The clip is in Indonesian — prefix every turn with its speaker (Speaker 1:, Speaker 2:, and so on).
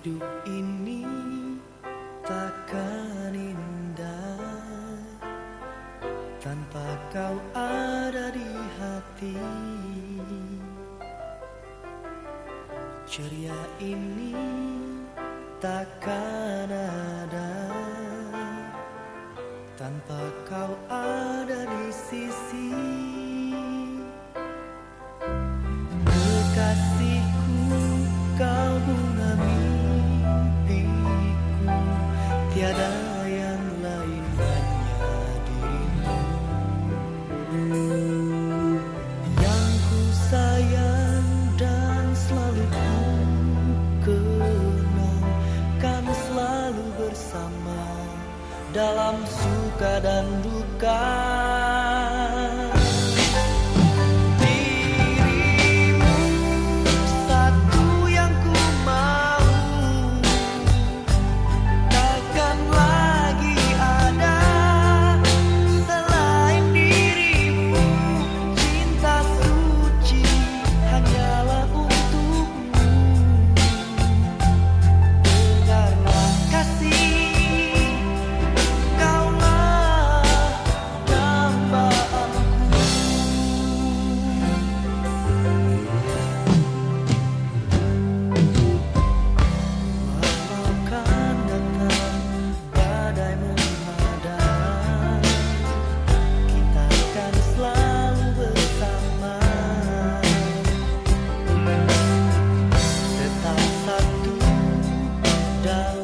Speaker 1: Hidup ini takkan indah. Tanpa kau ada di hati Ceria ini takkan ada. Tanpa kau ada di sisi dalam suka dan duka. love.